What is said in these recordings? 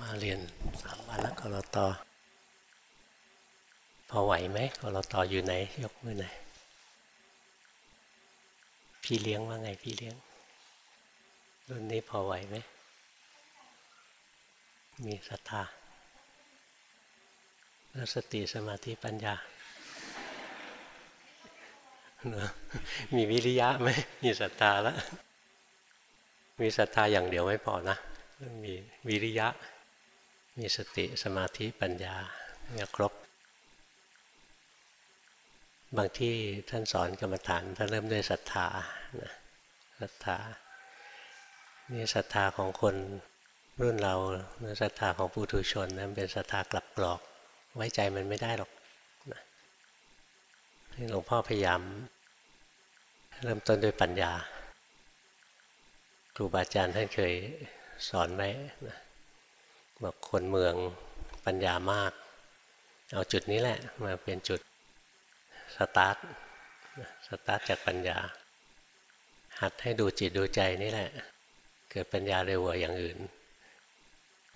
มาเรียนสามวันแล้วกรตอพอไหวไหมกรตอยู่ไหน ยกมือไหน พี่เลี้ยงว่าไงพี่เลี้ยง รุ่นนี้พอไหวไหม มีศรัทธาแล้วสติสมาธิปัญญา มีวิริยะไหม มีศรัทธาแล้ว มีศรัทธาอย่างเดียวไม่พอนะ มีวิริยะ มีสติสมาธิปัญญาเนี่ยครบ บางที่ท่านสอนกรรมฐานท่านเริ่มด้วยศรัทธานะศรัทธานี่ศรัทธาของคนรุ่นเราศรัทธาของปุถุชนนั้นเป็นศรัทธากลับกรอก ไว้ใจมันไม่ได้หรอกนะหลวงพ่อพยายาม เริ่มต้นด้วยปัญญาครูบาอาจารย์ท่านเคย สอนไว้นะบอกคนเมืองปัญญามาก เอาจุดนี้แหละมาเป็นจุดสตาร์ทสตาร์ทจากปัญญา หัดให้ดูจิตดูใจนี่แหละ เกิดปัญญาเร็วกว่าอย่างอื่น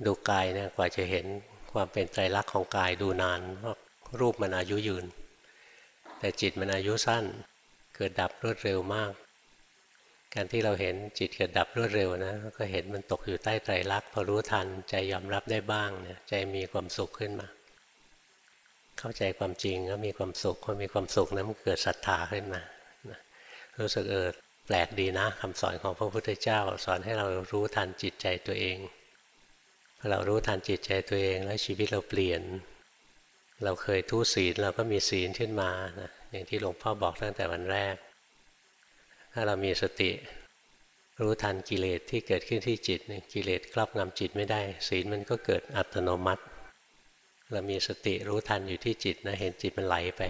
ดูกายเนี่ยกว่าจะเห็นความเป็นไตรลักษณ์ของกายดูนานเพราะรูปมันอายุยืน แต่จิตมันอายุสั้น เกิดดับรวดเร็วมาก การที่เราเห็นจิตเกิดดับรวดเร็วนะก็เห็นมันตกอยู่ใต้ไตรลักษณ์พอรู้ทันใจยอมรับได้บ้างเนี่ยใจมีความสุขขึ้นมา เข้าใจความจริงก็มีความสุขพอมีความสุขนะมันเกิดศรัทธาขึ้นมารู้สึกเออแปลกดีนะคำสอนของพระพุทธเจ้า สอนให้เรารู้ทันจิตใจตัวเองพอเรารู้ทันจิตใจตัวเองแล้วชีวิตเราเปลี่ยน เราเคยทุศีลเราก็มีศีลขึ้นมานะอย่างที่หลวงพ่อบอกตั้งแต่วันแรก ถ้าเรามีสติ รู้ทันกิเลสที่เกิดขึ้นที่จิตเนี่ยกิเลสครอบงำจิตไม่ได้ ศีลมันก็เกิดอัตโนมัติ เรามีสติรู้ทันอยู่ที่จิตนะเห็นจิตมันไหลไป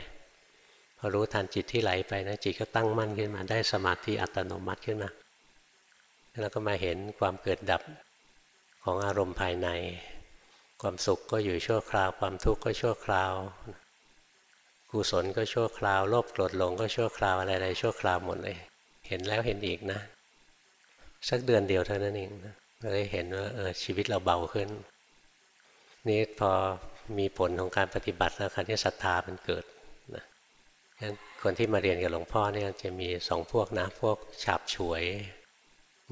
พอรู้ทันจิตที่ไหลไปนะจิตก็ตั้งมั่นขึ้นมาได้สมาธิอัตโนมัติขึ้นมาแล้วก็มาเห็นความเกิดดับของอารมณ์ภายใน ความสุขก็อยู่ชั่วคราว ความทุกข์ก็ชั่วคราวกุศลก็ชั่วคราวโลภโกรธหลงก็ชั่วคราวอะไรๆชั่วคราวหมดเลย เห็นแล้วเห็นอีกนะ สักเดือนเดียวเท่านั้นเองนะเลยเห็นว่าเออชีวิตเราเบาขึ้น นี่พอมีผลของการปฏิบัติแล้วคราวนี้ศรัทธามันเกิดนะงั้นคนที่มาเรียนกับหลวงพ่อเนี่ยจะมีสองพวกนะ พวกฉาบฉวย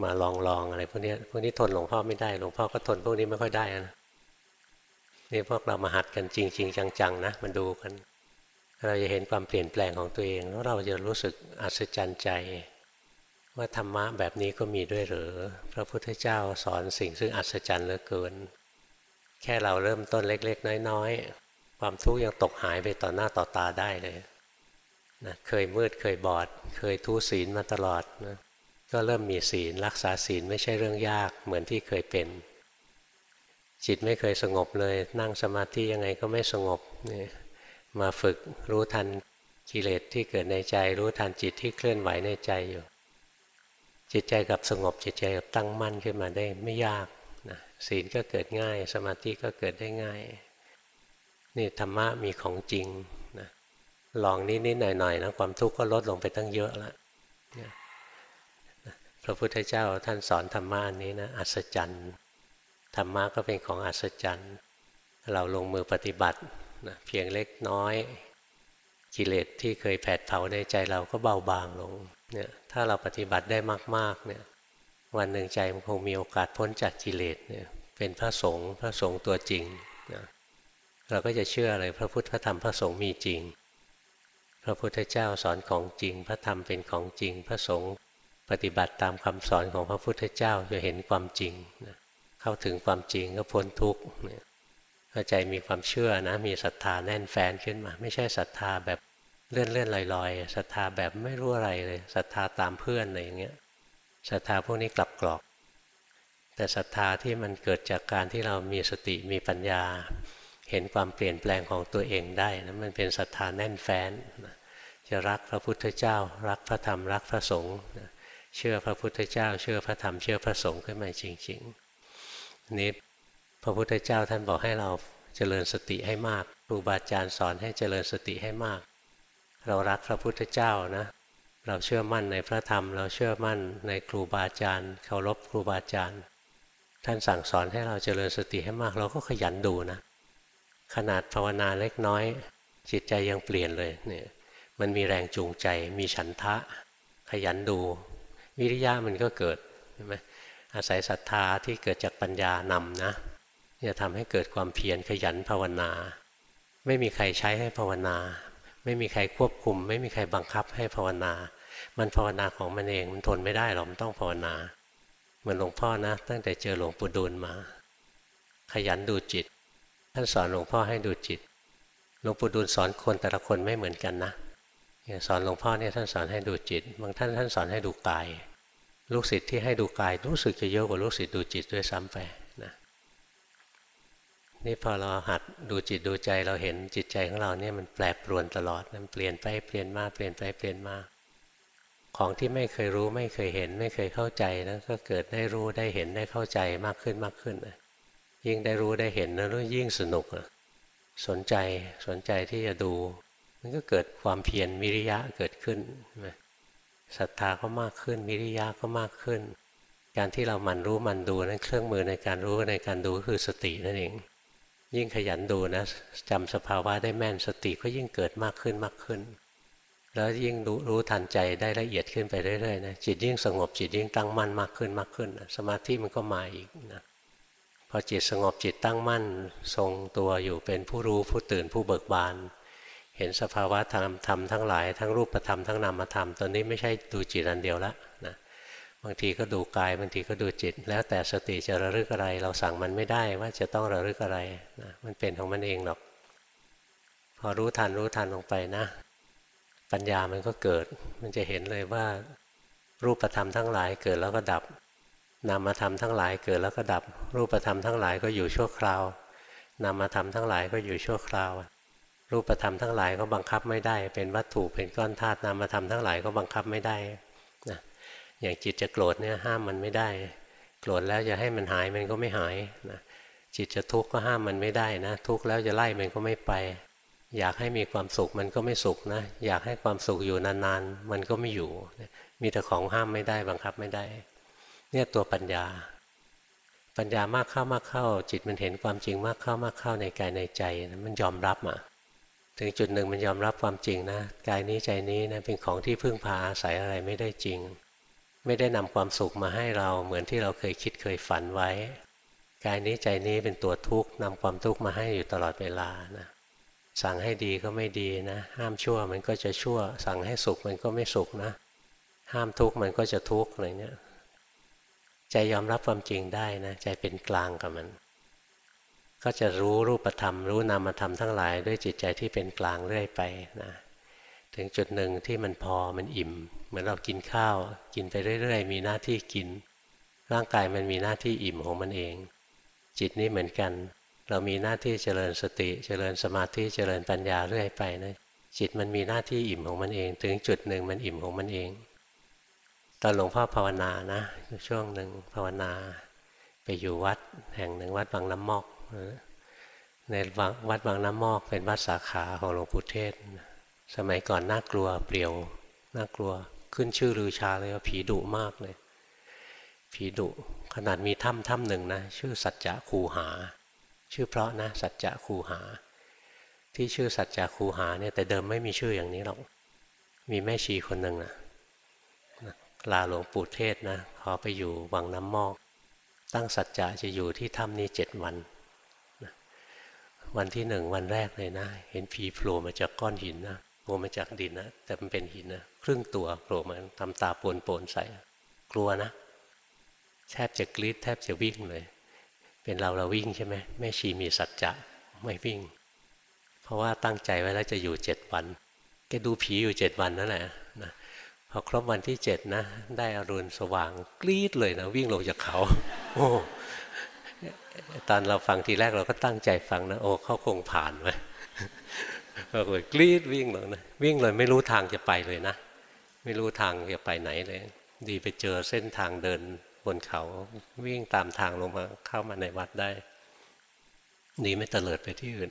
มาลองลองอะไรพวกนี้พวกนี้ทนหลวงพ่อไม่ได้หลวงพ่อก็ทนพวกนี้ไม่ค่อยได้นะนี่พวกเรามาหัดกันจริงๆจังๆนะมันดูกัน เราจะเห็นความเปลี่ยนแปลงของตัวเองแล้วเราจะรู้สึกอัศจรรย์ใจ ว่าธรรมะแบบนี้ก็มีด้วยหรือ พระพุทธเจ้าสอนสิ่งซึ่งอัศจรรย์เหลือเกิน แค่เราเริ่มต้นเล็ก ๆ น้อย ๆ ความทุกข์ยังตกหายไปต่อหน้าต่อตาได้เลยนะเคยมืดเคยบอด เคยทุศีลมาตลอดนะก็เริ่มมีศีลรักษาศีลไม่ใช่เรื่องยากเหมือนที่เคยเป็น จิตไม่เคยสงบเลย นั่งสมาธิยังไงก็ไม่สงบนี่มาฝึกรู้ทันกิเลสที่เกิดในใจ รู้ทันจิตที่เคลื่อนไหวในใจอยู่ จิตใจกับสงบจิตใจกับตั้งมั่นขึ้นมาได้ไม่ยากนะศีลก็เกิดง่าย สมาธิก็เกิดได้ง่ายนี่ธรรมะมีของจริงนะลองนิดๆหน่อยๆนะความทุกข์ก็ลดลงไปตั้งเยอะแล้วนะพระพุทธเจ้าท่านสอนธรรมะอันนี้นะอัศจรรย์ธรรมะก็เป็นของอัศจรรย์เราลงมือปฏิบัตินะเพียงเล็กน้อยกิเลสที่เคยแผดเผาในใจเราก็เบาบางลง เนี่ยถ้าเราปฏิบัติได้มากๆเนี่ยวันหนึ่งใจมันคงมีโอกาสพ้นจากกิเลสเนี่ยเป็นพระสงฆ์พระสงฆ์ตัวจริงนะเราก็จะเชื่อเลยพระพุทธพระธรรมพระสงฆ์มีจริง พระพุทธเจ้าสอนของจริง พระธรรมเป็นของจริง พระสงฆ์ปฏิบัติตามคำสอนของพระพุทธเจ้าจะเห็นความจริงนะเข้าถึงความจริงก็พ้นทุกข์เนี่ยใจมีความเชื่อนะมีศรัทธาแน่นแฟนขึ้นมา ไม่ใช่ศรัทธาแบบ เลื่อนเลื่อนลอยลอยศรัทธาแบบไม่รู้อะไรเลยศรัทธาตามเพื่อนอะไรอย่างเงี้ยศรัทธาพวกนี้กลับกรอก แต่ศรัทธาที่มันเกิดจากการที่เรามีสติมีปัญญา เห็นความเปลี่ยนแปลงของตัวเองได้นะมันเป็นศรัทธาแน่นแฟ้นจะรักพระพุทธเจ้า รักพระธรรมรักพระสงฆ์เชื่อพระพุทธเจ้า เชื่อพระธรรมเชื่อพระสงฆ์ขึ้นมาจริงๆนี้พระพุทธเจ้าท่านบอกให้เราเจริญสติให้มากครูบาอาจารย์สอนให้เจริญสติให้มาก เรารักพระพุทธเจ้านะ เราเชื่อมั่นในพระธรรม เราเชื่อมั่นในครูบาอาจารย์เคารพครูบาอาจารย์ ท่านสั่งสอนให้เราเจริญสติให้มาก เราก็ขยันดูนะ ขนาดภาวนาเล็กน้อย จิตใจยังเปลี่ยนเลยเนี่ยมันมีแรงจูงใจ มีฉันทะ ขยันดู วิริยะมันก็เกิดใช่ไหมอาศัยศรัทธาที่เกิดจากปัญญานำนะจะทำให้เกิดความเพียรขยันภาวนา ไม่มีใครใช้ให้ภาวนา ไม่มีใครควบคุม ไม่มีใครบังคับให้ภาวนา มันภาวนาของมันเองมันทนไม่ได้หรอกมันต้องภาวนา เหมือนหลวงพ่อนะ ตั้งแต่เจอหลวงปู่ดูลมา ขยันดูจิต ท่านสอนหลวงพ่อให้ดูจิต หลวงปู่ดูลสอนคนแต่ละคนไม่เหมือนกันนะสอนหลวงพ่อเนี่ยท่านสอนให้ดูจิต บางท่านท่านสอนให้ดูกาย ลูกศิษย์ที่ให้ดูกาย รู้สึกจะเยอะกว่าลูกศิษย์ดูจิตด้วยซ้ำไป นี่พอเราหัดดูจิตดูใจเราเห็นจิตใจของเราเนี่ยมันแปรปรวนตลอดมันเปลี่ยนไปเปลี่ยนมาเปลี่ยนไปเปลี่ยนมาของที่ไม่เคยรู้ไม่เคยเห็นไม่เคยเข้าใจนะก็เกิดได้รู้ได้เห็นได้เข้าใจมากขึ้นมากขึ้นยิ่งได้รู้ได้เห็นนะยิ่งสนุกสนใจสนใจที่จะดู มันก็เกิดความเพียรมิริยะเกิดขึ้นศรัทธาก็มากขึ้นมิริยะก็มากขึ้น การที่เรามันรู้มันดูนั้นเครื่องมือในการรู้ในการดูคือสตินั่นเอง ยิ่งขยันดูนะจำสภาวะได้แม่นสติก็ยิ่งเกิดมากขึ้นมากขึ้น แล้วยิ่งรู้รู้ทันใจได้ละเอียดขึ้นไปเรื่อยๆนะจิตยิ่งสงบจิตยิ่งตั้งมั่นมากขึ้นมากขึ้นสมาธิมันก็มาอีกนะพอจิตสงบจิตตั้งมั่น ทรงตัวอยู่เป็นผู้รู้ผู้ตื่นผู้เบิกบาน เห็นสภาวะธรรมธรรมทั้งหลายทั้งรูปธรรมทั้งนามธรรมตอนนี้ไม่ใช่ดูจิตอันเดียวละนะ บางทีก็ดูกายบางทีก็ดูจิต แล้วแต่สติจะระลึกอะไร เราสั่งมันไม่ได้ว่าจะต้องระลึกอะไรนะมันเป็นของมันเองหรอก พอรู้ทันรู้ทันลงไปนะ ปัญญามันก็เกิด มันจะเห็นเลยว่า รูปธรรมทั้งหลายเกิดแล้วก็ดับนามธรรมทั้งหลายเกิดแล้วก็ดับ รูปธรรมทั้งหลายก็อยู่ชั่วคราวนามธรรมทั้งหลายก็อยู่ชั่วคราว รูปธรรมทั้งหลายก็บังคับไม่ได้ เป็นวัตถุเป็นก้อนธาตุนามธรรมทั้งหลายก็บังคับไม่ได้ อย่างจิตจะโกรธเนี่ยห้ามมันไม่ได้ โกรธแล้วจะให้มันหายมันก็ไม่หายนะจิตจะทุกข์ก็ห้ามมันไม่ได้นะ ทุกข์แล้วจะไล่มันก็ไม่ไป อยากให้มีความสุขมันก็ไม่สุขนะ อยากให้ความสุขอยู่นานๆ มันก็ไม่อยู่ มีแต่ของห้ามไม่ได้บังคับไม่ได้ เนี่ยตัวปัญญา ปัญญามากเข้ามากเข้า จิตมันเห็นความจริงมากเข้ามากเข้าในกายในใจมันยอมรับอะถึงจุดหนึ่งมันยอมรับความจริงนะ กายนี้ใจนี้นะเป็นของที่พึ่งพาอาศัยอะไรไม่ได้จริง ไม่ได้นำความสุขมาให้เราเหมือนที่เราเคยคิดเคยฝันไว้ กายนี้ใจนี้เป็นตัวทุกข์นำความทุกข์มาให้อยู่ตลอดเวลานะสั่งให้ดีก็ไม่ดีนะ ห้ามชั่วมันก็จะชั่ว สั่งให้สุขมันก็ไม่สุขนะ ห้ามทุกข์มันก็จะทุกข์อะไรเนี่ยใจยอมรับความจริงได้นะ ใจเป็นกลางกับมัน ก็จะรู้รูปธรรม รู้นามธรรมทั้งหลาย ด้วยจิตใจที่เป็นกลางเรื่อยไปนะถึงจุดหนึ่งที่มันพอมันอิ่ม เหมือนเรากินข้าว กินไปเรื่อยๆ มีหน้าที่กิน ร่างกายมันมีหน้าที่อิ่มของมันเอง จิตนี่เหมือนกัน เรามีหน้าที่เจริญสติ เจริญสมาธิเจริญปัญญาเรื่อยไปนะจิตมันมีหน้าที่อิ่มของมันเอง ถึงจุดหนึ่งมันอิ่มของมันเองตอนหลวงพ่อภาวนานะ ช่วงหนึ่งภาวนาไปอยู่วัดแห่งหนึ่งวัดบางน้ำมอกในวัดบางน้ำมอกเป็นวัดสาขาของหลวงปู่เทศ สมัยก่อนน่ากลัวเปลี่ยวน่ากลัว ขึ้นชื่อลือชาเลยว่าผีดุมากเลย ผีดุขนาดมีถ้ำถ้ำหนึ่งนะ ชื่อสัจจะคูหา ชื่อเพราะนะสัจจะคูหา ที่ชื่อสัจจะคูหาเนี่ยแต่เดิมไม่มีชื่ออย่างนี้หรอก มีแม่ชีคนหนึ่งนะลาหลวงปู่เทศนะขอไปอยู่วังน้ำมอก ตั้งสัจจะจะอยู่ที่ถ้ำนี้เจ็ดวัน วันที่หนึ่งวันแรกเลยนะ เห็นผีโผล่มาจากก้อนหินนะ โผล่มาจากดินนะแต่มันเป็นหินนะครึ่งตัวโผล่มาทำตาโปนโปนใส่ กลัวนะ แทบจะกรีดแทบจะวิ่งเลย เป็นเราเราวิ่งใช่ไหมแม่ชีมีสัจจะไม่วิ่ง เพราะว่าตั้งใจไว้แล้วจะอยู่เจ็ดวันแกดูผีอยู่เจ็ดวันนั่นแหละนะพอครบวันที่เจ็ดนะ ได้อรุณสว่างกรี๊ดเลยนะวิ่งลงจากเขา โอ้ตอนเราฟังทีแรกเราก็ตั้งใจฟังนะ โอ้เขาคงผ่านไปเราเลยกรี๊ดวิ่งเลงนะวิ่งเลยไม่รู้ทางจะไปเลยนะ ไม่รู้ทางจะไปไหนเลย ดีไปเจอเส้นทางเดินบนเขาวิ่งตามทางลงมาเข้ามาในวัดได้หนีไม่เตลิดไปที่อื่น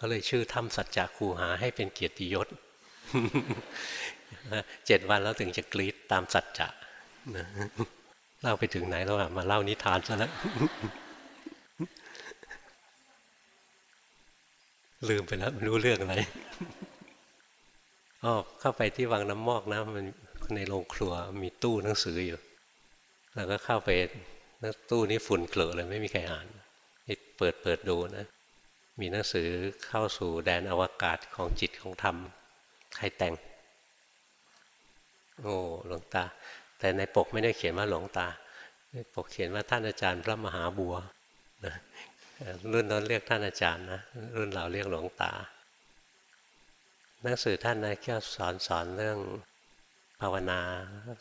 ก็เลยชื่อถ้ำสัจจคูหาให้เป็นเกียรติยศเจ็ดวันแล้วถึงจะกรีดตามสัจจะเล่าไปถึงไหนแล้วมาเล่านิทานซะแล้ว ลืมไปแล้วรู้เรื่องอะไรอ๋อเข้าไปที่วังน้ำมอกนะมันในโรงครัวมีตู้หนังสืออยู่ แล้วก็เข้าไปตู้นี้ฝุ่นเกลอะเลยไม่มีใครอ่านเปิดเปิดดูนะ มีหนังสือเข้าสู่แดนอวกาศของจิตของธรรม ใครแต่ง โอ้หลวงตา แต่ในปกไม่ได้เขียนว่าหลวงตา ในปกเขียนว่าท่านอาจารย์พระมหาบัว รุ่นนั้นเรียกท่านอาจารย์นะ รุ่นเราเรียกหลวงตา หนังสือท่านนะก็สอนสอนเรื่องภาวนา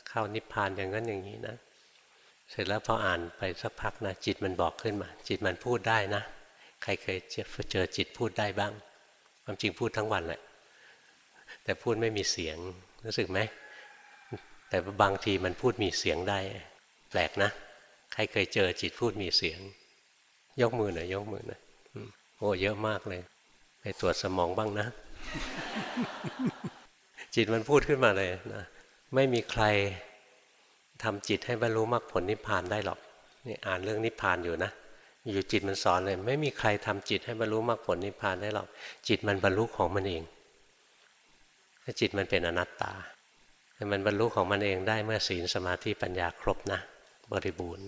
เข้านิพพานอย่างนั้นอย่างนี้นะ เสร็จแล้วพออ่านไปสักพักนะจิตมันบอกขึ้นมา จิตมันพูดได้นะ ใครเคยเจอจิตพูดได้บ้าง ความจริงพูดทั้งวันแหละ แต่พูดไม่มีเสียงรู้สึกไหม แต่บางทีมันพูดมีเสียงได้ แปลกนะ ใครเคยเจอจิตพูดมีเสียง ยกมือหน่อยยกมือหน่อยโอ้เยอะมากเลย ไปตรวจสมองบ้างนะ จิตมันพูดขึ้นมาเลยนะไม่มีใครทำจิตให้บรรลุมรรคผลนิพพานได้หรอกนี่อ่านเรื่องนิพพานอยู่นะอยู่จิตมันสอนเลย ไม่มีใครทำจิตให้บรรลุมรรคผลนิพพานได้หรอกจิตมันบรรลุของมันเองจิตมันเป็นอนัตตาแต่มันบรรลุของมันเองได้เมื่อศีลสมาธิปัญญาครบนะ บริบูรณ์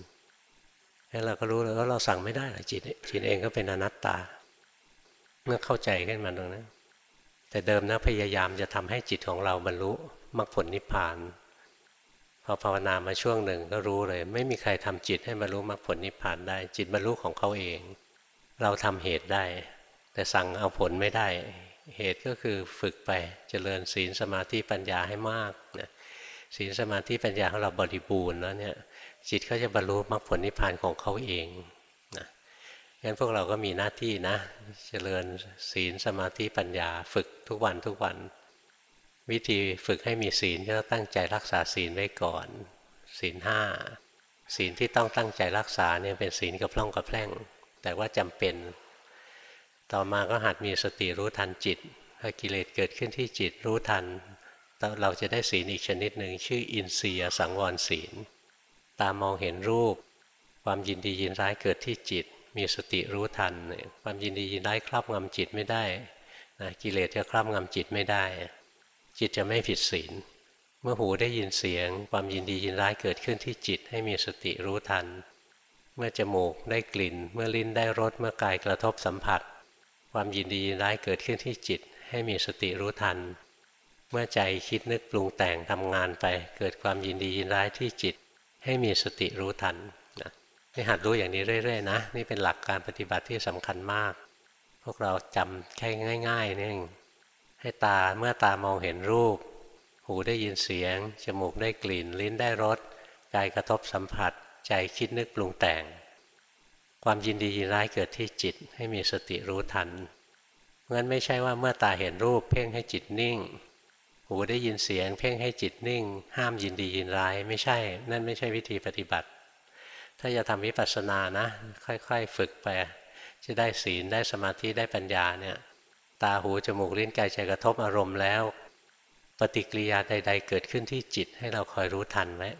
แล้วเราก็รู้แล้วว่าเราสั่งไม่ได้หรอกจิตจิตเองก็เป็นอนัตตาเมื่อเข้าใจขึ้นมาตรงนั้นแต่เดิมนะพยายามจะทำให้จิตของเราบรรลุมรรคผลนิพพานพอภาวนามาช่วงหนึ่งก็รู้เลย ไม่มีใครทำจิตให้บรรลุมรรคผลนิพพานได้ จิตบรรลุของเขาเอง เราทำเหตุได้ แต่สั่งเอาผลไม่ได้ เหตุก็คือฝึกไปเจริญศีลสมาธิปัญญาให้มากนะศีลสมาธิปัญญาของเราบริบูรณ์แล้วเนี่ย จิตเขาจะบรรลุมรรคผลนิพพานของเขาเองนะงั้นพวกเราก็มีหน้าที่นะเจริญศีลสมาธิปัญญาฝึกทุกวันทุกวัน วิธีฝึกให้มีศีลก็ตั้งใจรักษาศีลไว้ก่อน ศีลห้าศีลที่ต้องตั้งใจรักษาเนี่ยเป็นศีลกับพร่องกับแพร่ง แต่ว่าจำเป็น ต่อมาก็หัดมีสติรู้ทันจิตพอกิเลสเกิดขึ้นที่จิตรู้ทันเราจะได้ศีลอีกชนิดหนึ่งชื่ออินเสียสังวรศีล ตามองเห็นรูป ความยินดียินร้ายเกิดที่จิต มีสติรู้ทัน ความยินดียินร้ายครอบงำจิตไม่ได้นะกิเลสจะครอบงำจิตไม่ได้ จิตจะไม่ผิดศีล เมื่อหูได้ยินเสียง ความยินดียินร้ายเกิดขึ้นที่จิตให้มีสติรู้ทัน เมื่อจมูกได้กลิ่น เมื่อลิ้นได้รสเมื่อกายกระทบสัมผัส ความยินดียินร้ายเกิดขึ้นที่จิต ให้มีสติรู้ทัน เมื่อใจคิดนึกปรุงแต่งทำงานไป เกิดความยินดียินร้ายที่จิต ให้มีสติรู้ทันนะนี่หัดรู้อย่างนี้เรื่อยๆนะนี่เป็นหลักการปฏิบัติที่สำคัญมาก พวกเราจำแค่ง่ายๆนี่ให้ตาเมื่อตามองเห็นรูป หูได้ยินเสียง จมูกได้กลิ่น ลิ้นได้รสกายกระทบสัมผัส ใจคิดนึกปรุงแต่ง ความยินดียินร้ายเกิดที่จิตให้มีสติรู้ทันงั้นไม่ใช่ว่าเมื่อตาเห็นรูป เพ่งให้จิตนิ่ง หูได้ยินเสียง เพ่งให้จิตนิ่ง ห้ามยินดียินร้าย ไม่ใช่ นั่นไม่ใช่วิธีปฏิบัติ ถ้าจะทำวิปัสสนานะ ค่อยๆ ฝึกไป จะได้ศีลได้สมาธิได้ปัญญาเนี่ยตาหูจมูกลิ้นกายใจกระทบอารมณ์แล้ว ปฏิกิริยาใด ๆ เกิดขึ้นที่จิตให้เราคอยรู้ทันไว้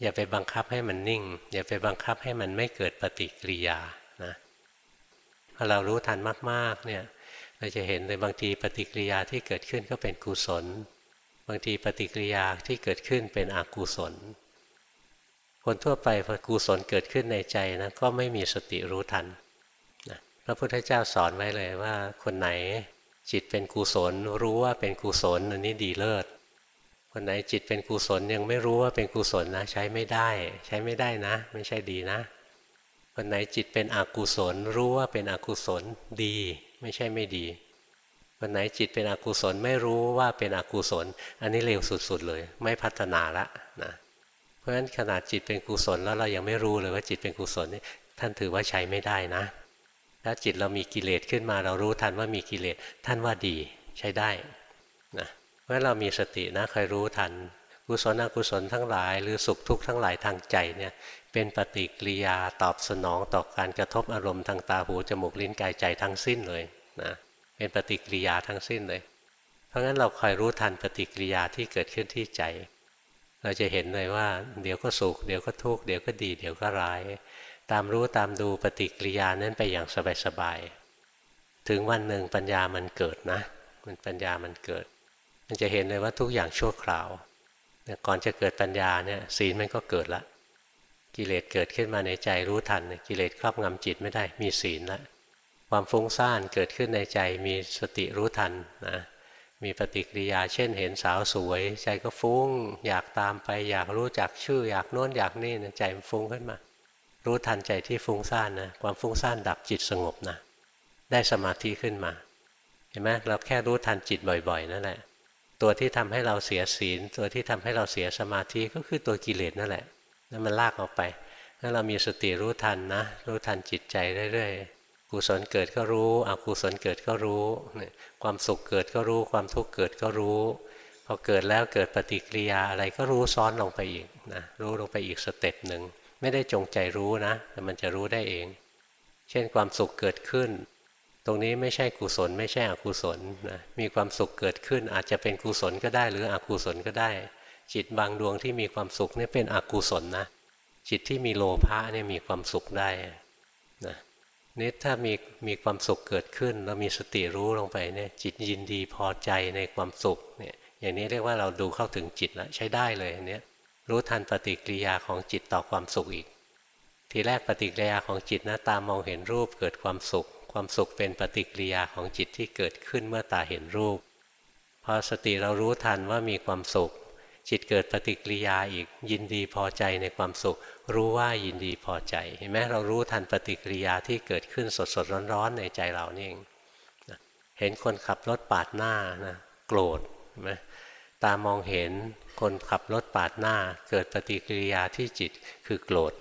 อย่าไปบังคับให้มันนิ่ง อย่าไปบังคับให้มันไม่เกิดปฏิกิริยานะพอเรารู้ทันมากๆเนี่ย เราจะเห็นเลยบางทีปฏิกิริยาที่เกิดขึ้นก็เป็นกุศล บางทีปฏิกิริยาที่เกิดขึ้นเป็นอกุศล คนทั่วไปพอกุศลเกิดขึ้นในใจนะก็ไม่มีสติรู้ทันนะพระพุทธเจ้าสอนไว้เลยว่า คนไหนจิตเป็นกุศล รู้ว่าเป็นกุศลอันนี้ดีเลิศคนไหนจิตเป็นกุศลยังไม่รู้ว่าเป็นกุศลนะ ใช้ไม่ได้ ใช้ไม่ได้นะ ไม่ใช่ดีนะ คนไหนจิตเป็นอกุศล รู้ว่าเป็นอกุศลดี ไม่ใช่ไม่ดีคนไหนจิตเป็นอกุศลไม่รู้ว่าเป็นอกุศล อันนี้เลวสุด ๆ เลย ไม่พัฒนาละนะเพราะฉะนั้นขนาดจิตเป็นกุศลแล้วเรายังไม่รู้เลยว่าจิตเป็นกุศลนี่ท่านถือว่าใช้ไม่ได้นะ ถ้าจิตเรามีกิเลสขึ้นมาเรารู้ทันว่ามีกิเลสท่านว่าดีใช้ได้นะมื่อเรามีสตินะคอยรู้ทัน กุศลอกุศลทั้งหลาย หรือสุขทุกข์ทั้งหลายทางใจเนี่ยเป็นปฏิกิริยาตอบสนองต่อการกระทบอารมณ์ทางตาหูจมูกลิ้นกายใจทั้งสิ้นเลยนะเป็นปฏิกิริยาทั้งสิ้นเลย เพราะงั้นเราคอยรู้ทันปฏิกิริยาที่เกิดขึ้นที่ใจ เราจะเห็นเลยว่า เดี๋ยวก็สุขเดี๋ยวก็ทุกข์เดี๋ยวก็ดี เดี๋ยวก็ร้าย ตามรู้ตามดูปฏิกิริยานั้นไปอย่างสบายๆถึงวันหนึ่งปัญญามันเกิดนะ มันปัญญามันเกิด มันจะเห็นเลยว่าทุกอย่างชั่วคราว ก่อนจะเกิดปัญญาเนี่ยศีลมันก็เกิดละ กิเลสเกิดขึ้นมาในใจรู้ทัน กิเลสครอบงำจิตไม่ได้มีศีลละความฟุ้งซ่านเกิดขึ้นในใจมีสติรู้ทันนะมีปฏิกิริยาเช่นเห็นสาวสวย ใจก็ฟุ้ง อยากตามไป อยากรู้จักชื่อ อยากโน้นอยากนี่นะใจมันฟุ้งขึ้นมา รู้ทันใจที่ฟุ้งซ่านนะความฟุ้งซ่านดับจิตสงบนะได้สมาธิขึ้นมา เห็นไหมเราแค่รู้ทันจิตบ่อย ๆ นั่นแหละ ตัวที่ทำให้เราเสียศีล ตัวที่ทำให้เราเสียสมาธิก็คือตัวกิเลสนั่นแหละนั่นมันลากออกไปถ้าเรามีสติรู้ทันนะ รู้ทันจิตใจเรื่อยๆกุศลเกิดก็รู้อกุศลเกิดก็รู้ ความสุขเกิดก็รู้ ความทุกข์เกิดก็รู้พอเกิดแล้วเกิดปฏิกิริยาอะไรก็รู้ซ้อนลงไปอีกนะรู้ลงไปอีก step หนึ่งไม่ได้จงใจรู้นะ แต่มันจะรู้ได้เอง เช่นความสุขเกิดขึ้น ตรงนี้ไม่ใช่กุศล ไม่ใช่อกุศลนะมีความสุขเกิดขึ้นอาจจะเป็นกุศลก็ได้ หรืออกุศลก็ได้ จิตบางดวงที่มีความสุขนี่เป็นอกุศลนะ จิตที่มีโลภะเนี่ยมีความสุขได้นะนี่ถ้ามีมีความสุขเกิดขึ้นเรามีสติรู้ลงไปเนี่ยจิตยินดีพอใจในความสุขเนี่ยอย่างนี้เรียกว่าเราดูเข้าถึงจิตแล้วใช้ได้เลยเนี่ยรู้ทันปฏิกิริยาของจิตต่อความสุขอีก ทีแรกปฏิกิริยาของจิตนะตามองเห็นรูปเกิดความสุข ความสุขเป็นปฏิกิริยาของจิตที่เกิดขึ้นเมื่อตาเห็นรูป พอสติเรารู้ทันว่ามีความสุข จิตเกิดปฏิกิริยาอีกยินดีพอใจในความสุข รู้ว่ายินดีพอใจ เห็นไหมเรารู้ทันปฏิกิริยาที่เกิดขึ้นสดสดร้อนๆในใจเรานี่เองเห็นคนขับรถปาดหน้านะโกรธนไหมตามองเห็นคนขับรถปาดหน้า เกิดปฏิกิริยาที่จิตคือโกรธ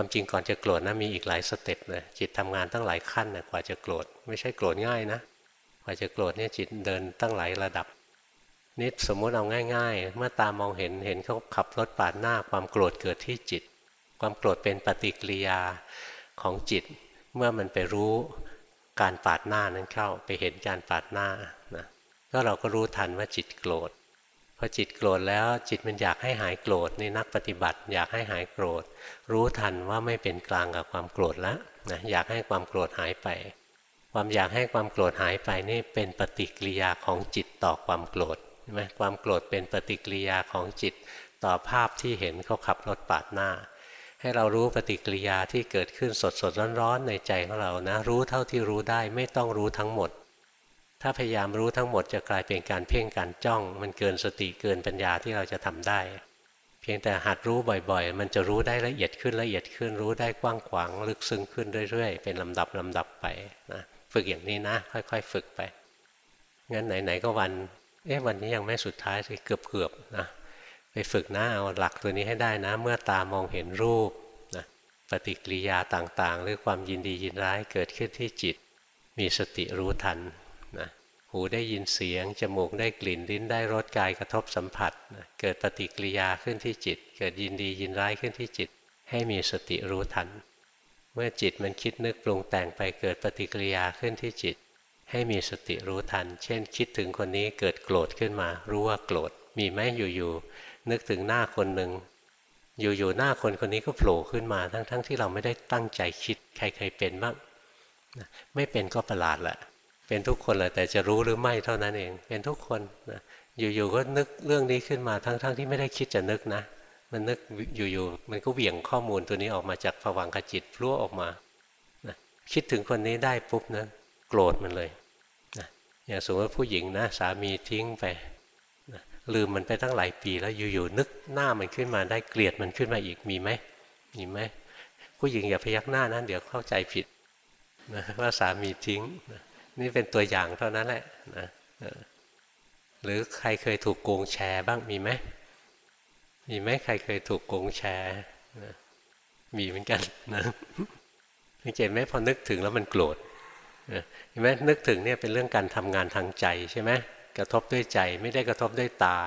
ความจริงก่อนจะโกรธนะมีอีกหลายสเต็ปเลยจิตทำงานตั้งหลายขั้นนะกว่าจะโกรธไม่ใช่โกรธง่ายนะกว่าจะโกรธเนี่ยจิตเดินตั้งหลายระดับนี่สมมุติเอาง่าย ๆ เมื่อตามองเห็นเห็นเขาขับรถปาดหน้าความโกรธเกิดที่จิต ความโกรธเป็นปฏิกิริยาของจิต เมื่อมันไปรู้การปาดหน้านั้นเข้าไปเห็นการปาดหน้านะก็เราก็รู้ทันว่าจิตโกรธ พอจิตโกรธแล้วจิตมันอยากให้หายโกรธนี่นักปฏิบัติ อยากให้หายโกรธ รู้ทันว่าไม่เป็นกลางกับความโกรธแล้วนะอยากให้ความโกรธหายไป ความอยากให้ความโกรธหายไปนี่เป็นปฏิกิริยาของจิตต่อความโกรธใช่ไหมความโกรธเป็นปฏิกิริยาของจิตต่อภาพที่เห็นเขาขับรถปาดหน้า ให้เรารู้ปฏิกิริยาที่เกิดขึ้นสดสดร้อนๆในใจของเรานะ รู้เท่าที่รู้ได้ไม่ต้องรู้ทั้งหมด ถ้าพยายามรู้ทั้งหมดจะกลายเป็นการเพ่งการจ้อง มันเกินสติเกินปัญญาที่เราจะทำได้ เพียงแต่หัดรู้บ่อยๆ มันจะรู้ได้ละเอียดขึ้นละเอียดขึ้นรู้ได้กว้างขวางลึกซึ้งขึ้นเรื่อยๆ เป็นลำดับลำดับไปนะฝึกอย่างนี้นะ ค่อยๆ ฝึกไปงั้นไหนๆก็วันเอ๊ะวันนี้ยังไม่สุดท้ายสิเกือบๆนะไปฝึกนะเอาหลักตัวนี้ให้ได้นะ เมื่อตามองเห็นรูปนะปฏิกิริยาต่างๆ หรือความยินดียินร้ายเกิดขึ้นที่จิต มีสติรู้ทัน นะหูได้ยินเสียง จมูกได้กลิ่น ลิ้นได้รสกายกระทบสัมผัสนะเกิดปฏิกิริยาขึ้นที่จิต เกิดยินดียินร้ายขึ้นที่จิต ให้มีสติรู้ทัน เมื่อจิตมันคิดนึกปรุงแต่งไปเกิดปฏิกิริยาขึ้นที่จิต ให้มีสติรู้ทัน เช่น คิดถึงคนนี้เกิดโกรธขึ้นมา รู้ว่าโกรธ มีไหมอยู่ๆนึกถึงหน้าคนหนึ่งอยู่ๆหน้าคนคนนี้ก็โผล่ขึ้นมาทั้งๆทที่เราไม่ได้ตั้งใจคิดใครเคยเป็นบ้างไม่เป็นก็ประหลาดแหละ เป็นทุกคนแหละแต่จะรู้หรือไม่เท่านั้นเอง เป็นทุกคนนะอยู่ๆก็นึกเรื่องนี้ขึ้นมาทั้งๆทที่ไม่ได้คิดจะนึกนะ มันนึกอยู่ๆมันก็เหวี่ยงข้อมูลตัวนี้ออกมาจากผวังขจิตพลั่วออกมานะคิดถึงคนนี้ได้ปุ๊บนะโกรธมันเลยนะอย่างสมมติผู้หญิงนะสามีทิ้งไปลืมมันไปตั้งหลายปีแล้วอยู่ๆนึกหน้ามันขึ้นมาได้เกลียดมันขึ้นมาอีกมีไหมมีไหมผู้หญิงอย่าพยักหน้านะเดี๋ยวเข้าใจผิดนะว่าสามีทิ้งนะ นี่เป็นตัวอย่างเท่านั้นแหละนะหรือใครเคยถูกโกงแชร์บ้างมีไหมมีไหมใครเคยถูกโกงแชร์นะมีเหมือนกันนะสังเกตไหมพอนึกถึงแล้วมันโกรธเห็นไหมนึกถึงเนี่ยเป็นเรื่องการทำงานทางใจใช่ไหมกระทบด้วยใจไม่ได้กระทบด้วยตา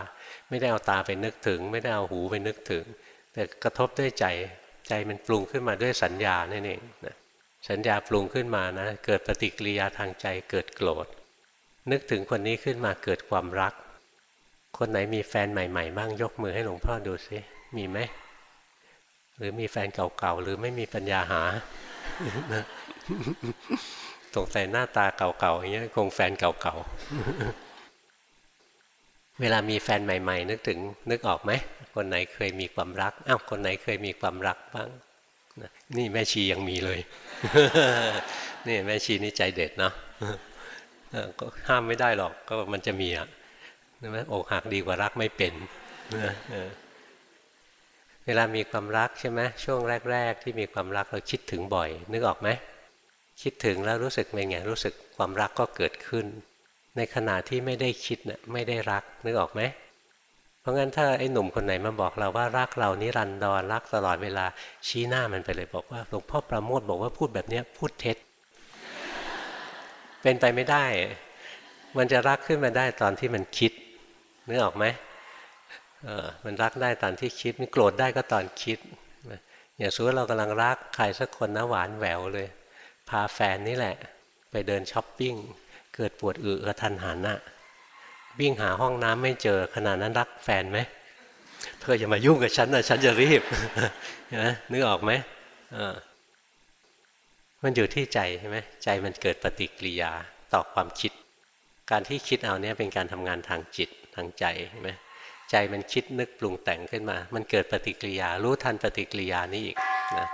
ไม่ได้เอาตาไปนึกถึง ไม่ได้เอาหูไปนึกถึง แต่กระทบด้วยใจใจมันปรุงขึ้นมาด้วยสัญญานั่นเองนะ สัญญาปรุงขึ้นมานะ เกิดปฏิกิริยาทางใจเกิดโกรธ นึกถึงคนนี้ขึ้นมาเกิดความรัก คนไหนมีแฟนใหม่ๆบ้างยกมือให้หลวงพ่อดูสิมีไหมหรือมีแฟนเก่าๆหรือไม่มีปัญญาหาสงสัยหน้าตาเก่าๆอย่างเงี้ยคงแฟนเก่าๆ เวลามีแฟนใหม่ ๆ นึกถึงนึกออกไหม คนไหนเคยมีความรักอ้าวคนไหนเคยมีความรักบ้าง นี่แม่ชียังมีเลย นี่แม่ชีนี่ใจเด็ดเนาะก็ห้ามไม่ได้หรอกก็มันจะมีอะใช่ไหมอกหักดีกว่ารักไม่เป็นเวลามีความรักใช่ไหมช่วงแรก ๆ ที่มีความรักเราคิดถึงบ่อย นึกออกไหมคิดถึงแล้วรู้สึกเป็นไงรู้สึกความรักก็เกิดขึ้น ในขณะที่ไม่ได้คิดนะ่ยไม่ได้รักนึกออกไหม เพราะงั้นถ้าไอ้หนุ่มคนไหนมาบอกเราว่ารักเรานิรันดรรักตลอดเวลาชี้หน้ามันไปเลยบอกว่าหลวงพ่อประโมทบอกว่าพูดแบบนี้พูดเท็จ เป็นไปไม่ได้ มันจะรักขึ้นมาได้ตอนที่มันคิดนึกออกไหมเออมันรักได้ตอนที่คิดมันโกรธได้ก็ตอนคิดอย่างสมมติเรากำลังรักใครสักคนนะหวานแหววเลย พาแฟนนี่แหละ ไปเดินช้อปปิ้งเกิดปวดอึกระทันหันน่ะ วิ่งหาห้องน้ำไม่เจอขนาดนั้นรักแฟนไหมเธออย่ามายุ่งกับฉันนะฉันจะรีบนะนึกออกไหมมันอยู่ที่ใจใช่ไหมใจมันเกิดปฏิกิริยาต่อความคิด การที่คิดเอาเนี่ยเป็นการทำงานทางจิตทางใจใช่ไหมใจมันคิดนึกปรุงแต่งขึ้นมา มันเกิดปฏิกิริยา รู้ทันปฏิกิริยานี้อีกนะ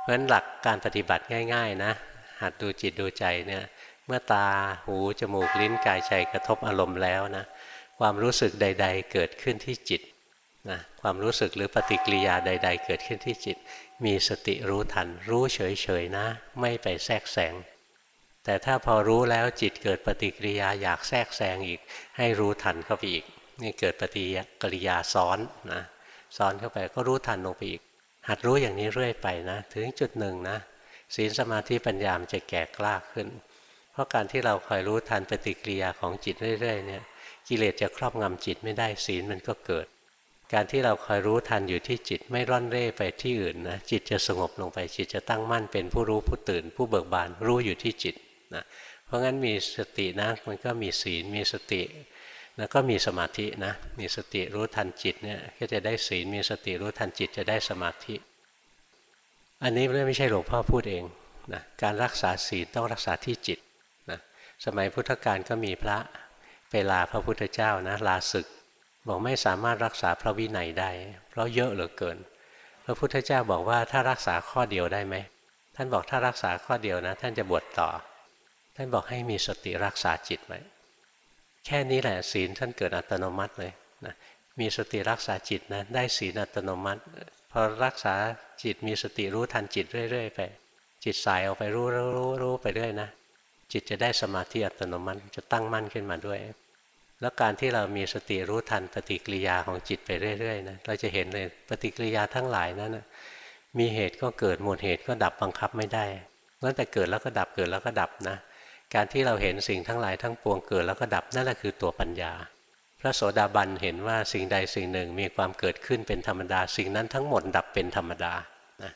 เพราะฉะนั้นหลักการปฏิบัติง่าย ๆ นะหัดดูจิตดูใจเนี่ย เมื่อตาหูจมูกลิ้นกายใจกระทบอารมณ์แล้วนะความรู้สึกใด ๆ เกิดขึ้นที่จิตนะความรู้สึกหรือปฏิกิริยาใด ๆ เกิดขึ้นที่จิต มีสติรู้ทัน รู้เฉยๆนะ ไม่ไปแทรกแซงแต่ถ้าพอรู้แล้วจิตเกิดปฏิกิริยาอยากแทรกแซงอีก ให้รู้ทันเข้าไปอีกนี่เกิดปฏิกิริยาซ้อนนะซ้อนเข้าไปก็รู้ทันลงไปอีก หัดรู้อย่างนี้เรื่อยไปนะ ถึงจุดหนึ่งนะศีลสมาธิปัญญามจะแก่กล้าขึ้น เพราะการที่เราคอยรู้ทันปฏิกิริยาของจิตเรื่อยๆเนี่ยกิเลสจะครอบงำจิตไม่ได้ศีลมันก็เกิด การที่เราคอยรู้ทันอยู่ที่จิตไม่ร่อนเร่ไปที่อื่นนะจิตจะสงบลงไปจิตจะตั้งมั่นเป็นผู้รู้ผู้ตื่น ผู้เบิกบานรู้อยู่ที่จิตนะเพราะงั้นมีสตินะมันก็มีศีลมีสติแล้วก็มีสมาธินะมีสติรู้ทันจิตเนี่ยก็จะได้ศีลมีสติรู้ทันจิตจะได้สมาธิ อันนี้ไม่ใช่หลวงพ่อพูดเองนะการรักษาศีลต้องรักษาที่จิต สมัยพุทธกาลก็มีพระไปลาพระพุทธเจ้านะลาศึก บอกไม่สามารถรักษาพระวินัยได้ เพราะเยอะเหลือเกิน พระพุทธเจ้าบอกว่าถ้ารักษาข้อเดียวได้ไหมท่านบอกถ้ารักษาข้อเดียวนะ ท่านจะบวชต่อ ท่านบอกให้มีสติรักษาจิตไว้แค่นี้แหละศีลท่านเกิดอัตโนมัติเลยนะมีสติรักษาจิตนะได้ศีลอัตโนมัติพอรักษาจิตมีสติรู้ทันจิตเรื่อย ๆ ไป จิตสายออกไปรู้รู้รู้รู้ไปเรื่อยนะ จิตจะได้สมาธิอัตโนมัติจะตั้งมั่นขึ้นมาด้วย แล้วการที่เรามีสติรู้ทันปฏิกิริยาของจิตไปเรื่อยๆนะเราจะเห็นเลยปฏิกิริยาทั้งหลายนั้นนะมีเหตุก็เกิดหมดเหตุก็ดับบังคับไม่ได้ตั้งแต่เกิดแล้วก็ดับเกิดแล้วก็ดับนะการที่เราเห็นสิ่งทั้งหลายทั้งปวงเกิดแล้วก็ดับนั่นแหละคือตัวปัญญา พระโสดาบันเห็นว่าสิ่งใดสิ่งหนึ่งมีความเกิดขึ้นเป็นธรรมดา สิ่งนั้นทั้งหมดดับเป็นธรรมดานะ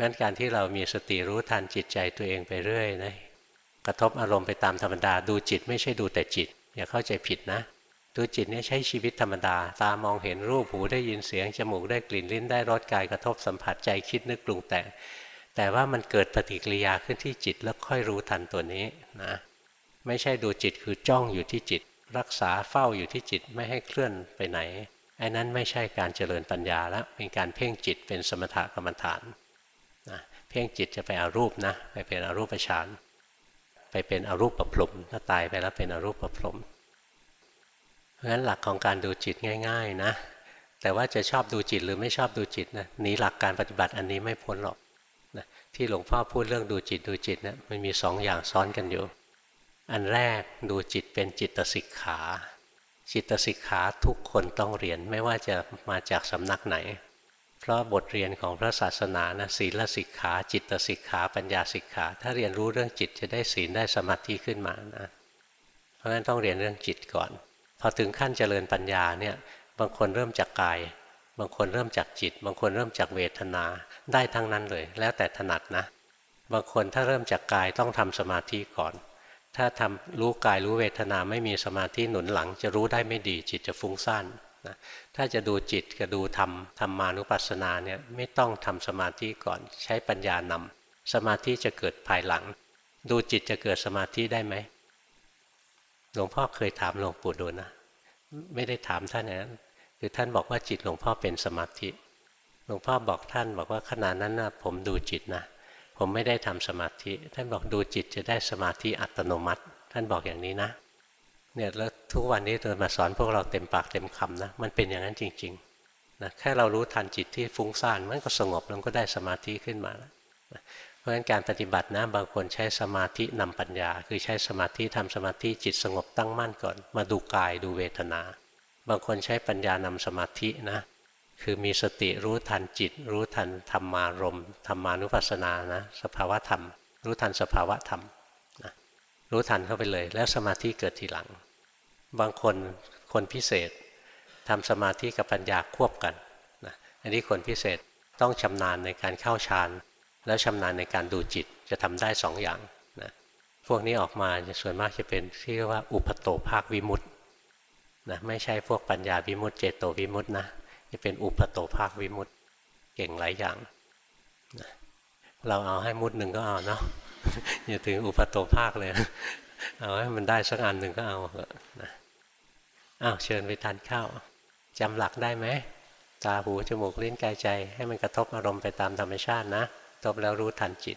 งั้นการที่เรามีสติรู้ทันจิตใจตัวเองไปเรื่อยนะ กระทบอารมณ์ไปตามธรรมดาดูจิต ไม่ใช่ดูแต่จิต อย่าเข้าใจผิดนะ ดูจิตนี่ใช้ชีวิตธรรมดา ตามองเห็นรูปหูได้ยินเสียง จมูกได้กลิ่นลิ้นได้รสกายกระทบสัมผัสใจคิดนึกปรุงแต่งแต่ว่ามันเกิดปฏิกิริยาขึ้นที่จิตแล้วค่อยรู้ทันตัวนี้นะไม่ใช่ดูจิตคือจ้องอยู่ที่จิต รักษาเฝ้าอยู่ที่จิตไม่ให้เคลื่อนไปไหนไอ้นั้นไม่ใช่การเจริญปัญญาแล้วเป็นการเพ่งจิตเป็นสมถกรรมฐานนะเพ่งจิตจะไปอารูปนะไปเป็นอรูปฌาน ไปเป็นอรูปประพรมถ้าตายไปแล้วเป็นอรูปประพรมเพราะฉะนั้นหลักของการดูจิตง่าย ๆ นะ แต่ว่าจะชอบดูจิตหรือไม่ชอบดูจิตนะหนีหลักการปฏิบัติอันนี้ไม่พ้นหรอกนะที่หลวงพ่อพูดเรื่องดูจิตดูจิตนะมันมีสองอย่างซ้อนกันอยู่ อันแรกดูจิตเป็นจิตสิกขา จิตสิกขาทุกคนต้องเรียนไม่ว่าจะมาจากสำนักไหน ราะบทเรียนของพระศาสนานะศีลสิกขา จิตสิกขา ปัญญาสิกขา ถ้าเรียนรู้เรื่องจิตจะได้ศีลได้สมาธิขึ้นมานะเพราะฉะนั้นต้องเรียนเรื่องจิตก่อน พอถึงขั้นเจริญปัญญาเนี่ยบางคนเริ่มจากกาย บางคนเริ่มจากจิต บางคนเริ่มจากเวทนาได้ทั้งนั้นเลย แล้วแต่ถนัดนะ บางคนถ้าเริ่มจากกายต้องทำสมาธิก่อน ถ้าทำรู้กายรู้เวทนาไม่มีสมาธิหนุนหลัง จะรู้ได้ไม่ดีจิตจะฟุ้งซ่าน นะถ้าจะดูจิตกับดูธรรมธรรมานุปัสสนาเนี่ยไม่ต้องทำสมาธิก่อนใช้ปัญญานำสมาธิจะเกิดภายหลัง ดูจิตจะเกิดสมาธิได้ไหมหลวงพ่อเคยถามหลวงปู่ดูนะไม่ได้ถามท่านนะคือท่านบอกว่าจิตหลวงพ่อเป็นสมาธิ หลวงพ่อบอกท่านบอกว่าขณะนั้นนะผมดูจิตนะผมไม่ได้ทำสมาธิ ท่านบอกดูจิตจะได้สมาธิอัตโนมัติ ท่านบอกอย่างนี้นะ เนี่ยแล้วทุกวันนี้ตัวมาสอนพวกเราเต็มปากเต็มคำนะมันเป็นอย่างนั้นจริงๆนะแค่เรารู้ทันจิตที่ฟุ้งซ่านมันก็สงบแล้วก็ได้สมาธิขึ้นมาแล้วนะเพราะฉะนั้นการปฏิบัตินะบางคนใช้สมาธินำปัญญา คือใช้สมาธิทำสมาธิจิตสงบตั้งมั่นก่อน มาดูกายดูเวทนา บางคนใช้ปัญญานำสมาธินะคือมีสติรู้ทันจิต รู้ทันธรรมารมธรรมานุปัสสนานะสภาวะธรรม รู้ทันสภาวะธรรม รู้ทันเข้าไปเลย แล้วสมาธิเกิดทีหลัง บางคนคนพิเศษทำสมาธิกับปัญญาควบกันนะอันนี้คนพิเศษต้องชำนาญในการเข้าฌานแล้วชำนาญในการดูจิตจะทำได้สองอย่างนะพวกนี้ออกมาจะส่วนมากจะเป็นที่เรียกว่าอุปโตภาควิมุตต์นะไม่ใช่พวกปัญญาวิมุตต์เจโตวิมุตต์นะจะเป็นอุปโตภาควิมุตต์เก่งหลายอย่างนะเราเอาให้มุดหนึ่งก็เอาเนาะ อย่าถึงอุปโตภาคเลย เอาให้มันได้สักอันหนึ่งก็เอานะอ้าวเชิญไปทานข้าวจำหลักได้ไหมตาหูจมูกลิ้นกายใจ ให้มันกระทบอารมณ์ไปตามธรรมชาตินะ ตบแล้วรู้ทันจิต